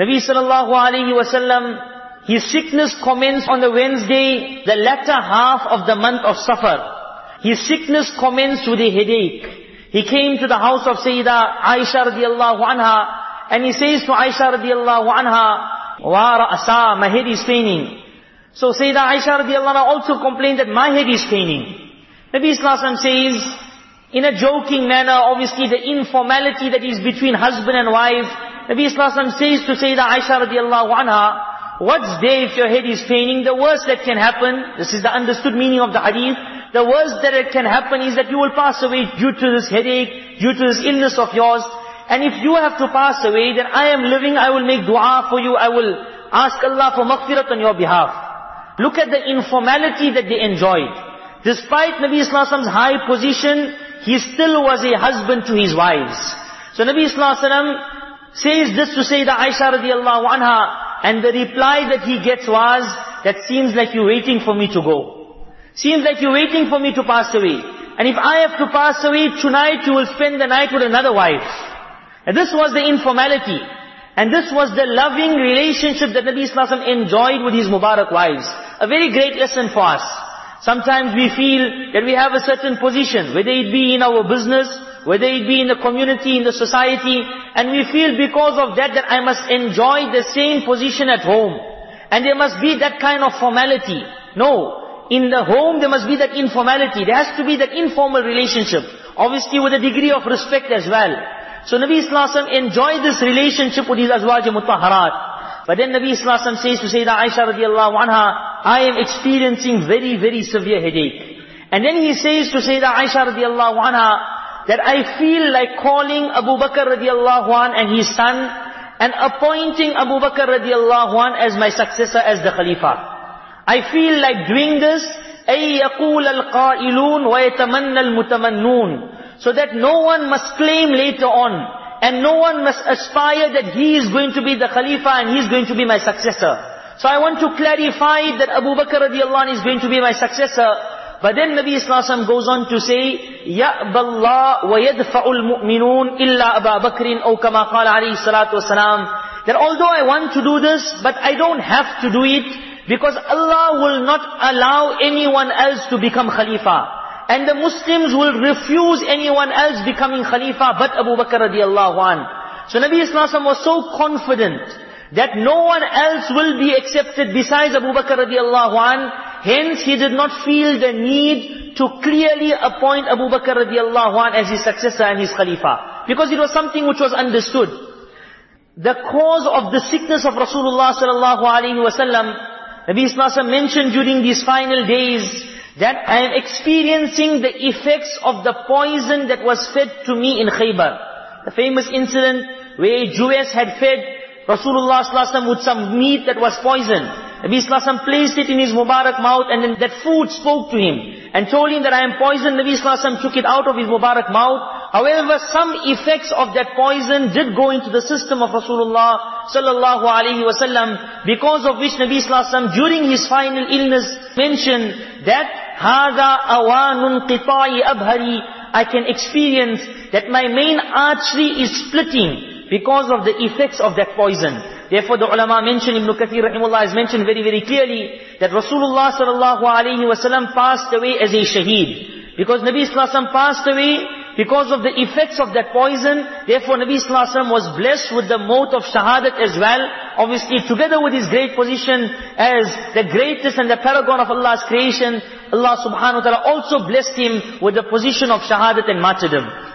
Nabi sallallahu alayhi wasallam, his sickness commenced on the Wednesday, the latter half of the month of Safar. His sickness commenced with a headache. He came to the house of Sayyida Aisha radiallahu anha, and he says to Aisha radiallahu anha, Wa my head is paining. So Sayyida Aisha radiallahu anha also complained that my head is paining. Nabi Islam says, in a joking manner, obviously the informality that is between husband and wife, Nabi Islam says to Sayyida Aisha radiallahu anha, what's there if your head is paining? The worst that can happen, this is the understood meaning of the hadith, the worst that it can happen is that you will pass away due to this headache, due to this illness of yours. And if you have to pass away, then I am living, I will make dua for you, I will ask Allah for maghfirat on your behalf. Look at the informality that they enjoyed. Despite Nabi Islam's high position, he still was a husband to his wives. So Nabi Islam says this to say that Aisha radiallahu anha, and the reply that he gets was, that seems like you're waiting for me to go. Seems like you're waiting for me to pass away. And if I have to pass away, tonight you will spend the night with another wife. And this was the informality. And this was the loving relationship that Nabi Islam enjoyed with his Mubarak wives. A very great lesson for us. Sometimes we feel that we have a certain position, whether it be in our business, whether it be in the community, in the society, and we feel because of that that I must enjoy the same position at home. And there must be that kind of formality. No. In the home there must be that informality. There has to be that informal relationship. Obviously with a degree of respect as well. So Nabi Wasallam enjoyed this relationship with his azwaj mutahharat. But then Nabi Wasallam says to Sayyida Aisha radiallahu anha, I am experiencing very, very severe headache. And then he says to Sayyida Aisha radiallahu anha, that I feel like calling Abu Bakr radiallahu an and his son, and appointing Abu Bakr radiallahu an as my successor as the Khalifa. I feel like doing this, أي يقول القائلون ويتمنى المتمنون so that no one must claim later on and no one must aspire that he is going to be the Khalifa and he is going to be my successor. So I want to clarify that Abu Bakr radiallahu anh is going to be my successor. But then Nabi Islam goes on to say, يَأْبَ اللَّهُ وَيَدْفَعُ الْمُؤْمِنُونَ إِلَّا أَبَا بَكْرٍ أو كما قال عليه الصلاة والسلام. That although I want to do this, but I don't have to do it, because Allah will not allow anyone else to become Khalifa. And the Muslims will refuse anyone else becoming Khalifa but Abu Bakr radiallahu an. So Nabi Islam was so confident that no one else will be accepted besides Abu Bakr radiallahu an. Hence he did not feel the need to clearly appoint Abu Bakr radiallahu an as his successor and his Khalifa. Because it was something which was understood. The cause of the sickness of Rasulullah sallallahu alaihi wasallam, Nabi Islam mentioned during these final days, that I am experiencing the effects of the poison that was fed to me in Khaybar. The famous incident where Jewess had fed Rasulullah with some meat that was poisoned. Nabi Sallallahu placed it in his Mubarak mouth and then that food spoke to him and told him that I am poisoned. Nabi Sallallahu took it out of his Mubarak mouth. However, some effects of that poison did go into the system of Rasulullah sallallahu alaihi wasallam because of which Nabi Sallallahu during his final illness mentioned that هَذَا أَوَانٌ قِطَاءِ أَبْهَرِي I can experience that my main artery is splitting because of the effects of that poison. Therefore the ulama mentioned, Ibn Kathir rahimullah has mentioned very, very clearly that Rasulullah sallallahu alayhi wasallam passed away as a shaheed. Because Nabi sallallahu passed away because of the effects of that poison, therefore Nabi sallallahu was blessed with the mouth of shahadat as well. Obviously together with his great position as the greatest and the paragon of Allah's creation, Allah subhanahu wa ta'ala also blessed him with the position of shahadat and martyrdom.